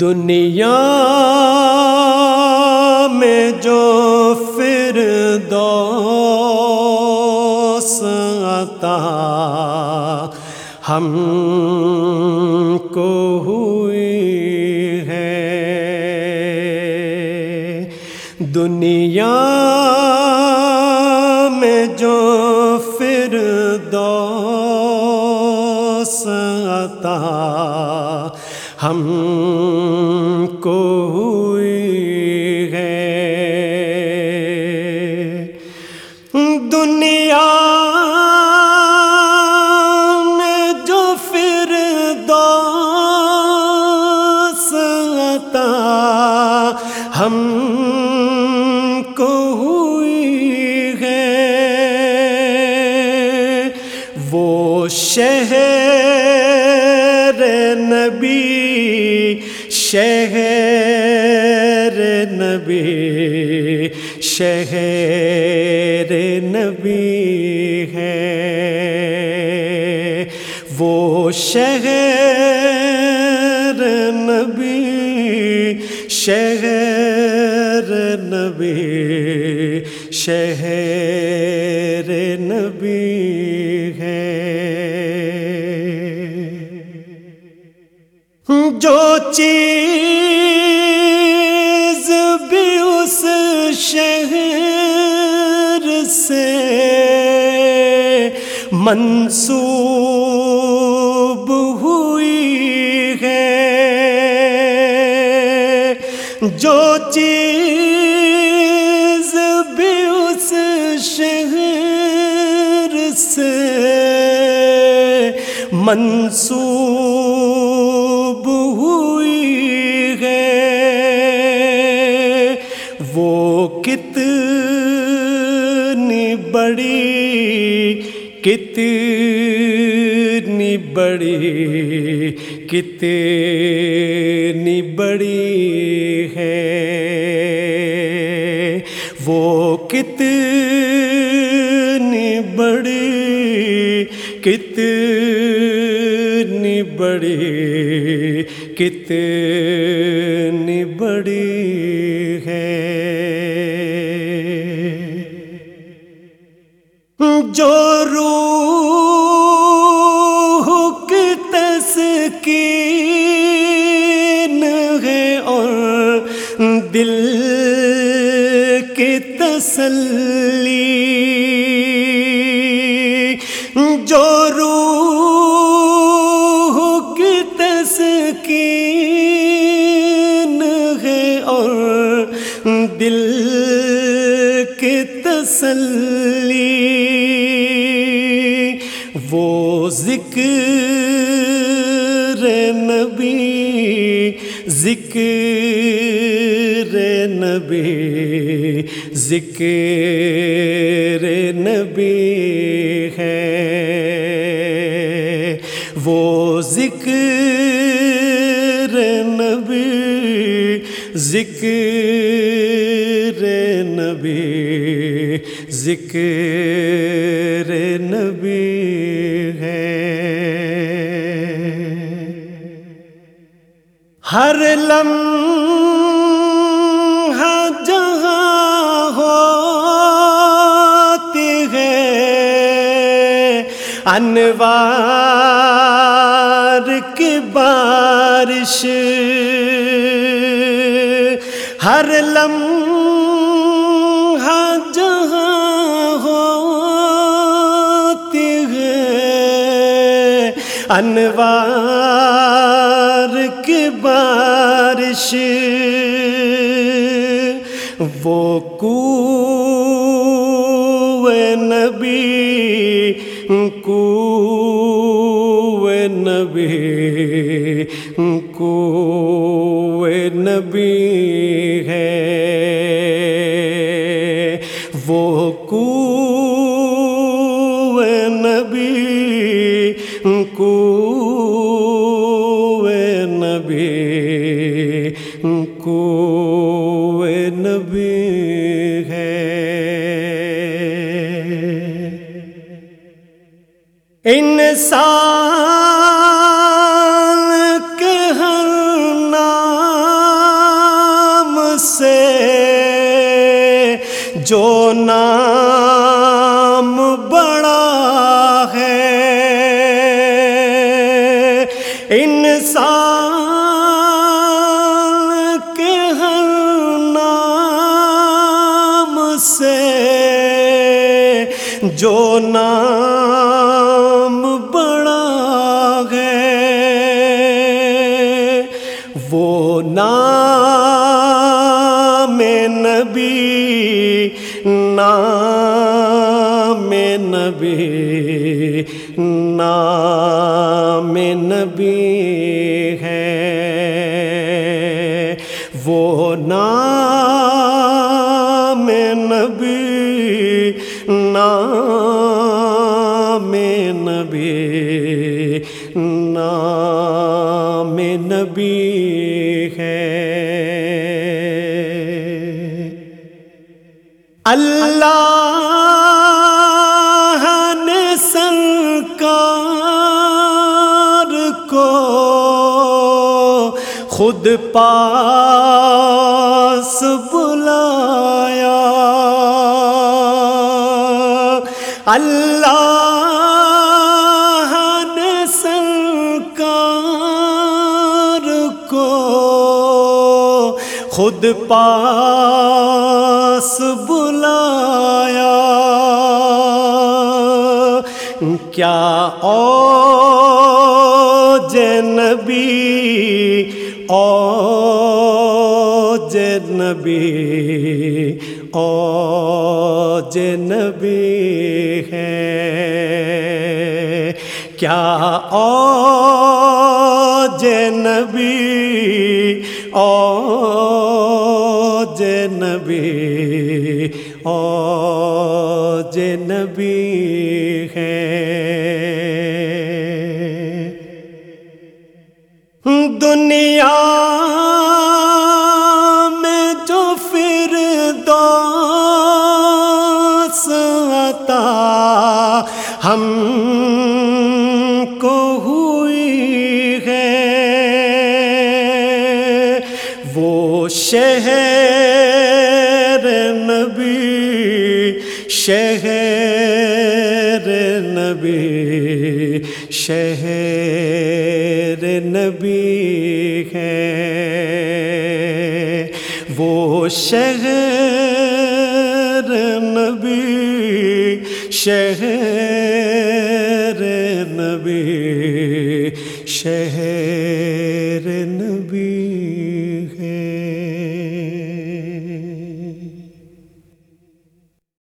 دنیا میں جو پھر آتا ہم کو ہوئی ہے۔ دنیا میں جو پھر آتا ہم کو ہوئی ہے۔ دنیا میں جو پھر آتا ہم کو ہوئی ہے۔ وہ شہر شہر نبی شہر نبی ہے۔ وہ شہر نبی شہر نبی شہر نبی ہے۔ جو چیز شہر سے منسوب ہوئی ہے۔ جو چیز بھی اس شہر سے منسوب کتنی بڑی کتنی بڑی کتنی بڑی ہے وہ کتنی بڑی کتنی بڑی کتنی ہے۔ جو روح کی تسکین ہے اور دل کی تسلی دل کی تسلی، وہ ذکر نبی ذکر نبی ذکر نبی ہے۔ وہ ذکر نبی، ذکر نبی ذکر نبی ہے۔ ہر لمحہ جہاں ہوتی ہے انوار کی بارش۔ ہر لمحہ انوار کی بارش وہ کو نبی کو نبی کو نبی۔ ہے۔ انسان کے ہر نام سے جو نام بڑا ہے انسان سے جو نام بڑا ہے وہ نام نبی نام نبی نام نبی۔ نبی نام نبی نام نبی ہے۔ اللہ نے سرکار کو خود پاس اللہ نے سرکار کو خود پاس بلایا۔ کیا او جنبی او جنبی جنبی ہے۔ کیا او نبی او نبی او نبی ہے۔ عطا ہم کو ہوئی ہے۔ وہ شہر نبی شہر نبی شہر نبی ہے۔ وہ شہر نبی شہر نبی شہر نبی